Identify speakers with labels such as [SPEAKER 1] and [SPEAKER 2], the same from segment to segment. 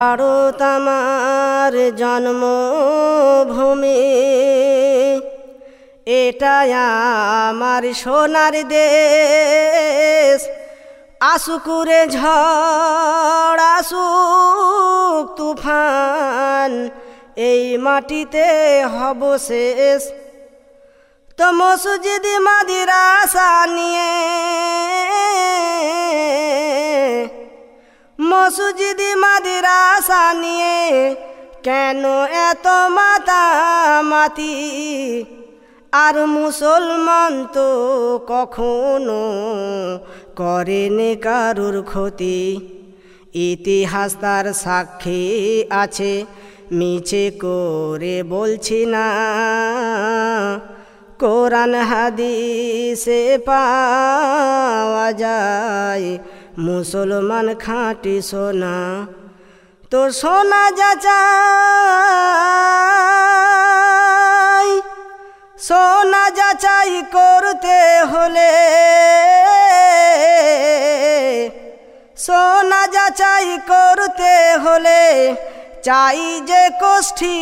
[SPEAKER 1] ভারত আমার জন্মভূমি। এটা আমার সোনার দেশ। আসুকুরে ঝড় আসুক তুফান, এই মাটিতে হব শেষ। তো মসজিদ মাদিরাসা নিয়ে মসজিদ মাদিরাসা নিয়ে কেন এত মাতামাতি? আর মুসলমান তো কখনো করেনি কারুর ক্ষতি। ইতিহাস তার সাক্ষী আছে, মিছে করে বলছি না। কোরআন হাদিসে পাওয়া যায় মুসলমান খাঁটি সোনা তো সোনা যাচাই সোনা যাচাই করতে হলে, সোনা যাচাই করতে হলে চাই যে কোষ্ঠী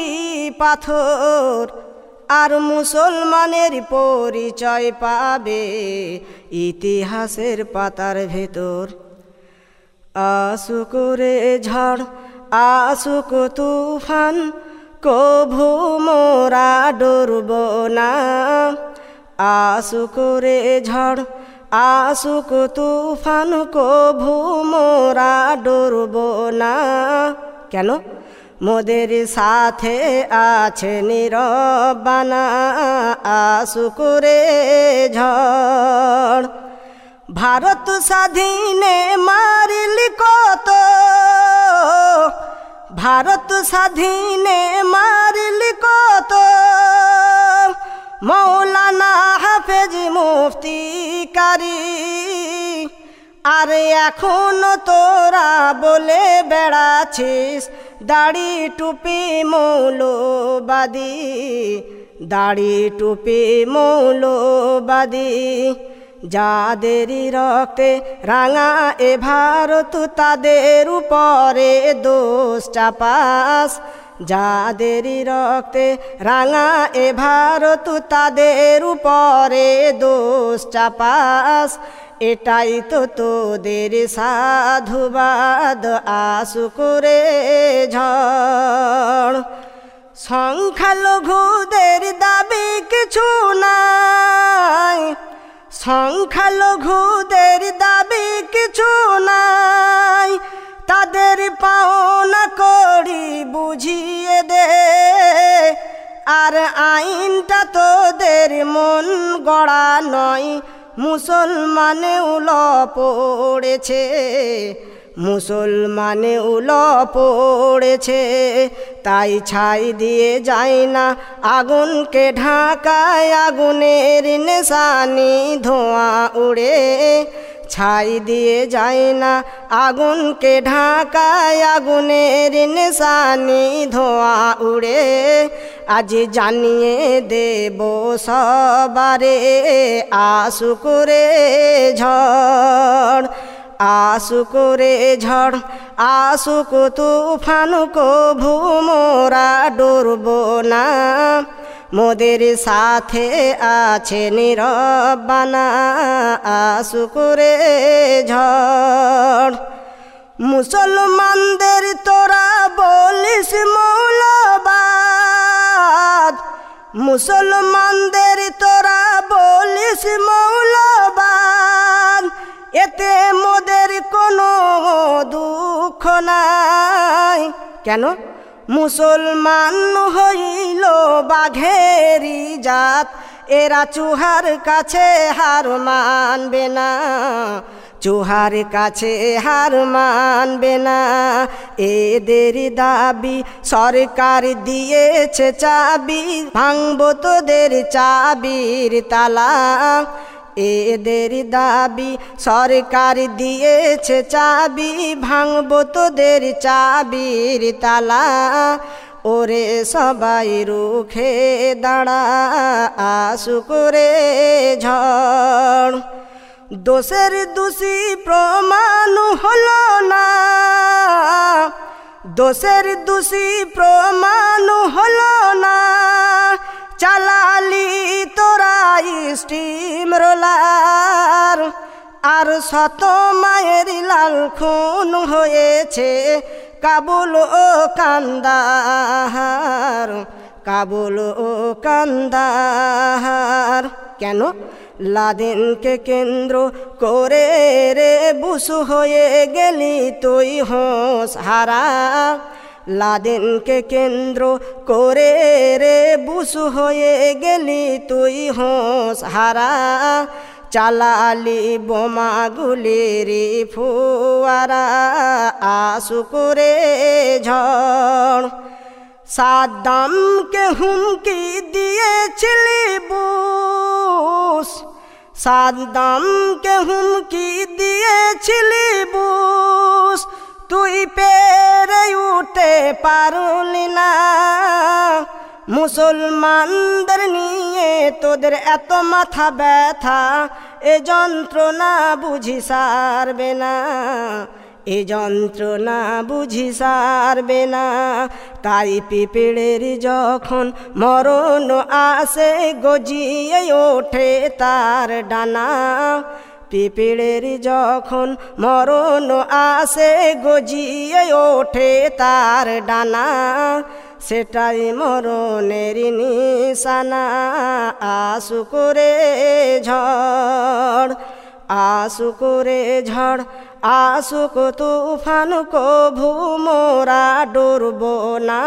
[SPEAKER 1] পাথর, আর মুসলমানের পরিচয় পাবে ইতিহাসের পাতার ভেতর। আসুকুরে ঝড়, আসুক তুফান, কভু মোরা ডরব না। আসুকুরে ঝড়, আসুক তুফান, কভু মোরা ডরব না। কেন? মোদের সাথে আছে নিরবানা আসুকুরে ঝড় ভারত স্বাধীনে মারিল কত? ভারত স্বাধীনে মারিল কত? মৌলানা হাফেজ মুফতি কারি আর এখন তোরা বলে বেড়াছিস দাড়ি টুপি মৌলবাদী, দাড়ি টুপি মৌলবাদী। যাদেরই রক্তে রাঙা এ ভারত, তাদের উপরে দোষ চাপাস। যাদেরই রক্তে রাঙা এ ভারত, তাদের উপরে দোষ চাপাস। এটাই তো তোদের সাধুবাদ আশু করে ঝড়। সংখ্যালঘুদের দাবি কিছু নাই সংখ্যালঘুদের দাবি কিছু নাই। তাদের পাওনা করি বুঝিয়ে দে। আর আইনটা তোদের মন গড়া নয় মুসলমানে ল পড়েছে। মুসলমানে উল পড়েছে, তাই ছাই দিয়ে যায় না আগুনকে ঢাকায় আগুনের নেশানি ধোঁয়া উড়ে। ছাই দিয়ে যায় না আগুনকে ঢাকায় আগুনের নেশানি ধোঁয়া উড়ে। আজ জানিয়ে দেব সবারে আশু করে ঝড়। আসু করে ঝড় আসুক তুফান কভু, মোরা ডরব না। মোদের সাথে আছে নিরবানা আসু করে ঝড়। মুসলমানদের তোরা বলিস মৌলবাদ, মুসলমানদের তোরা বলিস মৌলবাদ। এতে দুঃখ নাই। কেন? মুসলমান হইল বাঘেরি জাত। এরা চুহার কাছে হার মানবে না। চুহার কাছে হার মানবে না। এদের দাবি সরকার দিয়েছে চাবি। ভাঙব তোদের চাবির তালা। এদের দাবি সরকার দিয়েছে চাবি, ভাঙব তোদের চাবির তালা। ওরে সবাই রুখে দাঁড়া আশু করে ঝড়। দোষের দোষী প্রমাণ হলো না। দোষের দোষী প্রমাণ হলো না। চালালি স্টিম রোলার আর শত মায়ের লাল খুন হয়েছে। কাবুল ও কান্দাহার, কাবুল ও কান্দাহার। কেন? লাদেনকে কেন্দ্র করে রে বুসু হয়ে গেলি তুই হোস হারা। লাদেনকে কেন্দ্র করে রে বুসু হয়ে গেলি তুই হোস হারা। চালালি বোমাগুলির ফুয়ারা আসু করে ঝড়। সাদ্দামকে হুমকি দিয়েছিলি বুস। সাদ্দামকে হুমকি দিয়েছিলি বুস। তুই পেরে উঠতে পারলি না। মুসলমানদের নিয়ে তোদের এত মাথা ব্যথা, এ যন্ত্রণা বুঝি সারবে না। এ যন্ত্রণা বুঝি সারবে না। তাই পিপিড়ের যখন মরণ আসে, গজিয়ে ওঠে তার ডানা। পিপিড়ের যখন মরণ আসে, গজিয়ে ওঠে তার ডানা। সেটাই মরণের নিশানা। আশু করে ঝড়, আশু করে ঝড় আসুক তুফান কভু মোরা ডুরব না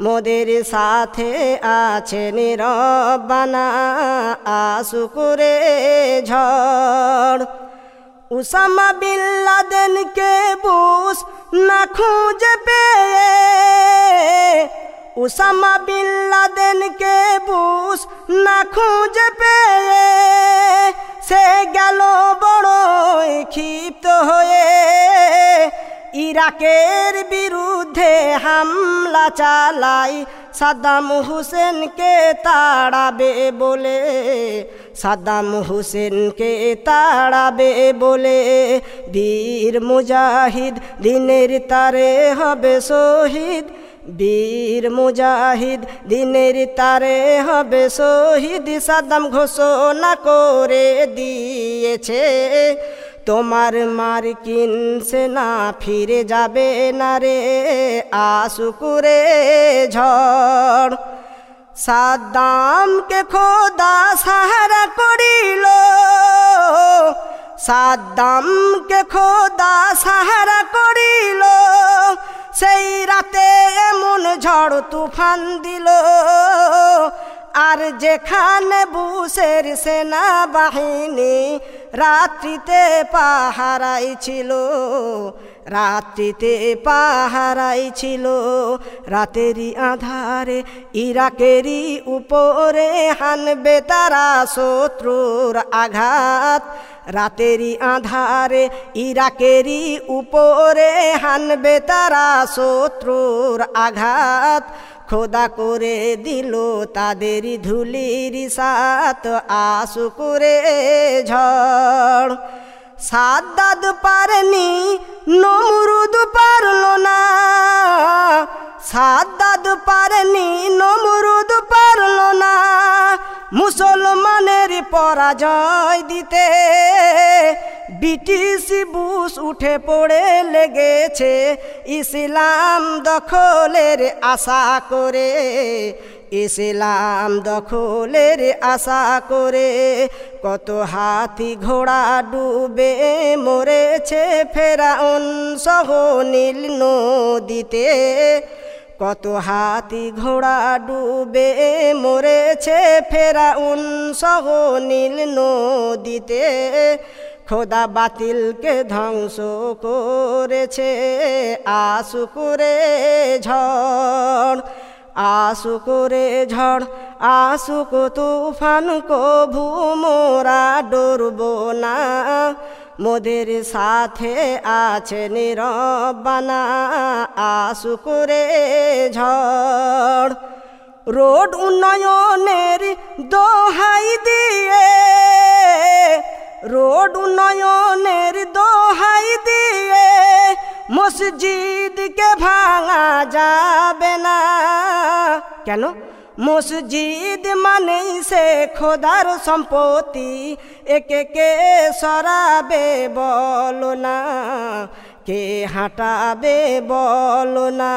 [SPEAKER 1] মোদের সাথে আছে নিরবানা আসু করে ঝড়। উসামা বিল্লাদেনকে বুস না খুঁজে পেয়ে। উসামা বিল্লাদেনকে বুস না খুঁজে পেয়ে। সে গেল বড় ক্ষিপ্ত হয়ে। ইরাকের বিরুদ্ধে হামলা চালাই সাদাম হুসেনকে তাড়াবে বলে। সাদ্দাম হুসেনকে তাড়াবে বলে। বীর মুজাহিদ দিনের তারে হবে শহীদ। বীর মুজাহিদ, দিনের তারে হবে শহীদ সাদ্দাম ঘোষণা করে দিয়েছে। তোমার মার মার্কিন সেনা ফিরে যাবে না রে, আশুকুরে ঝড়। সাদ্দামকে খোদা সাহারা করিল, সাদ্দামকে খোদা সাহারা করিল সেই রাতে এমন ঝড় তুফান দিল। আর যেখানে বুসের সেনা বাহিনী রাত্রিতে পাহারাই ছিল, রাত্রিতে পাহারাই ছিল, রাতেরই আধারে ইরাকেরই উপরে হানবে তারা শত্রুর আঘাত, রাতেরই আধারে ইরাকেরই উপরে হানবে তারা শত্রুর আঘাত খোদা করে দিল তাদের ধুলির সাত আসু করে ঝড়। সাদ্দাদ পারেনি, নমরুদ পারল না। সাদ্দাদ পারেনি, নমরুদ পারল না। মুসলমানের পরাজয় দিতে ব্রিটিশ বুশ উঠে পড়ে লেগেছে। ইসলাম দখলের আশা করে। ইসলাম দখলের আশা করে। কত হাতি ঘোড়া ডুবে মরেছে ফেরাউন সহ নীল নদীতে। কত হাতি ঘোড়া ডুবে মরেছে ফেরাউন সহ নীল নদীতে। খোদা বাতিলকে ধ্বংস করেছে, আশু করে ঝড় আসু করে ঝড় আসুক তুফান, কভু মোরা ডরব না। মোদের সাথে আছে নিরবানা আসু করে ঝড়। রোড উন্নয়নের দোহাই দিয়ে রোড উন্নয়নের দোহাই দিয়ে মসজিদকে ভাঙা যাবে না। কেন? মসজিদ মানেই সে খোদার সম্পত্তি। একে কে সরাবে বলো না, কে হাঁটাবে বলো না।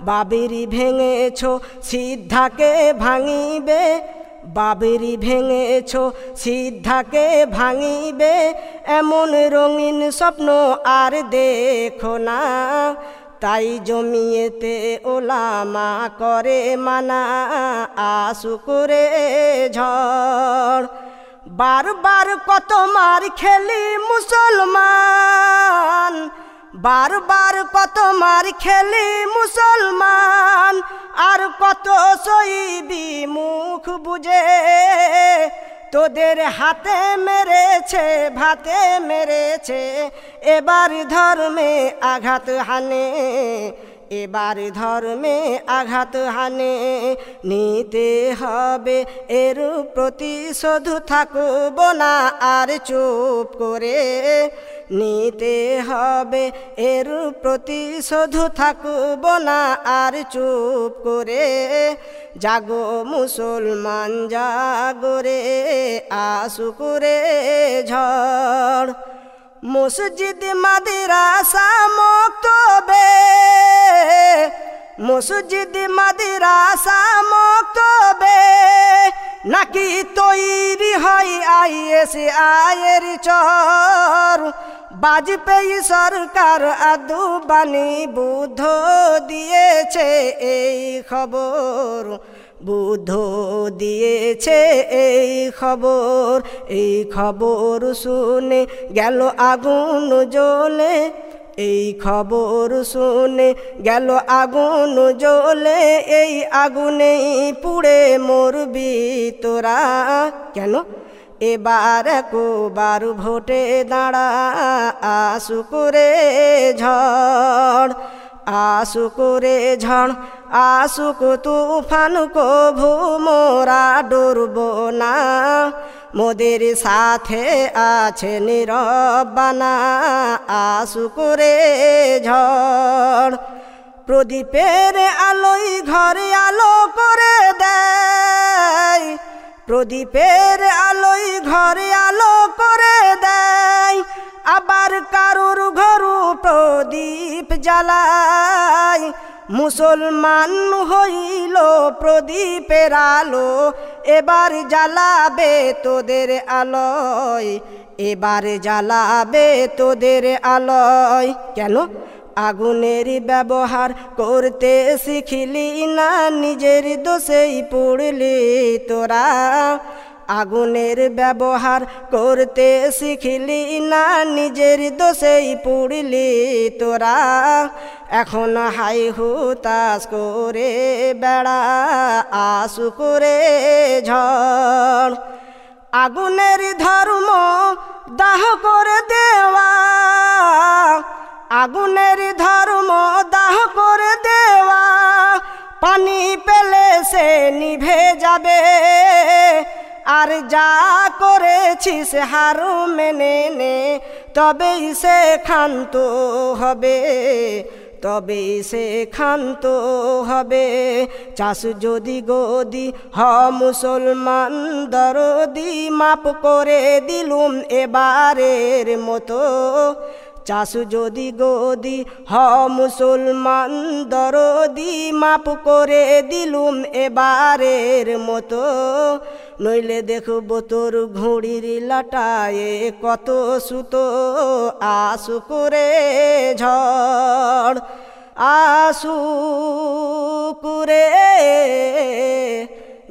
[SPEAKER 1] বাবেরি ভেঙেছ, সিদ্ধাকে ভাঙিবে বাবেরি ভেঙেছ, সিদ্ধাকে ভাঙিবে, এমন রঙিন স্বপ্ন আর দেখো না। তাই জমিয়েতে ওলামা করে মানা আশু করে ঝড়। বারবার কত মার খেলি মুসলমান বারবার কত মার খেলি মুসলমান, আর কত সইবি মুখ বুঝে। তোদের হাতে মেরেছে, ভাতে মেরেছে, এবার ধর্মে আঘাত হানে। এবার ধর্মে আঘাত হানে, নিতে হবে এর প্রতিশোধ থাকব না আর চুপ করে। নিতে হবে এর প্রতিশোধ থাকব না আর চুপ করে। জাগো মুসলমান জাগরে আসু করে ঝড়। মসজিদ মাদিরা মাদিরাসা, মক্তবে মসজিদ মাদিরাসা মক্তবে নাকি তৈরি হয় আইএস আয়ের চর? বাজপেয়ী সরকার আদুবানি বুদ্ধ দিয়েছে এই খবর। বুদ্ধ দিয়েছে এই খবর। এই খবর শুনে গেল আগুন জ্বলে। এই খবর শুনে গেল আগুন জ্বলে, এই আগুনেই পুড়ে মরবি তোরা। কেন? এবার কোবার ভোটে দাঁড়া আশু করে ঝড়। আসু করে ঝড় আসুক তুফান কভু, মোরা ডুরব না। মোদের সাথে আছে নিরবানা আসু করে ঝড়। প্রদীপের আলোই ঘরে আলো করে দেয়। প্রদীপের আলোই ঘরে আলো করে দেয়। আবার কারুর ঘরু জ্বালায় মুসলমান হইল প্রদীপের আলো, এবার জ্বালাবে তোদের আলয়, এবার জ্বালাবে তোদের আলয়। কেন? আগুনের ব্যবহার করতে শিখিলি না, নিজের দোষেই পড়লি তোরা। আগুনের ব্যবহার করতে শিখলি না, নিজের দোষেই পুড়লি তোরা। এখন হাই হুতাস করে বেড়া আসু করে ঝড়। আগুনের ধর্ম দাহ করে দেওয়া। আগুনের ধর্ম দাহ করে দেওয়া। পানি পেলে সে নিভে যাবে। আর যা করেছিস হারু মেনে নে, তবেই সে ক্ষান্ত হবে তবে সে ক্ষান্ত হবে। চাষ যদি গদি হ, মুসলমান দরদি মাপ করে দিলুম এবারের মতো। চাষ যদি গদি হ মুসলমান দরদি, মাপ করে দিলুম এবারের মতো। নইলে দেখব তোর ঘুড়ির লাটায়ে কত সুতো আসু করে ঝড় আসু করে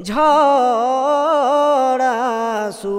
[SPEAKER 1] ঝড় আসু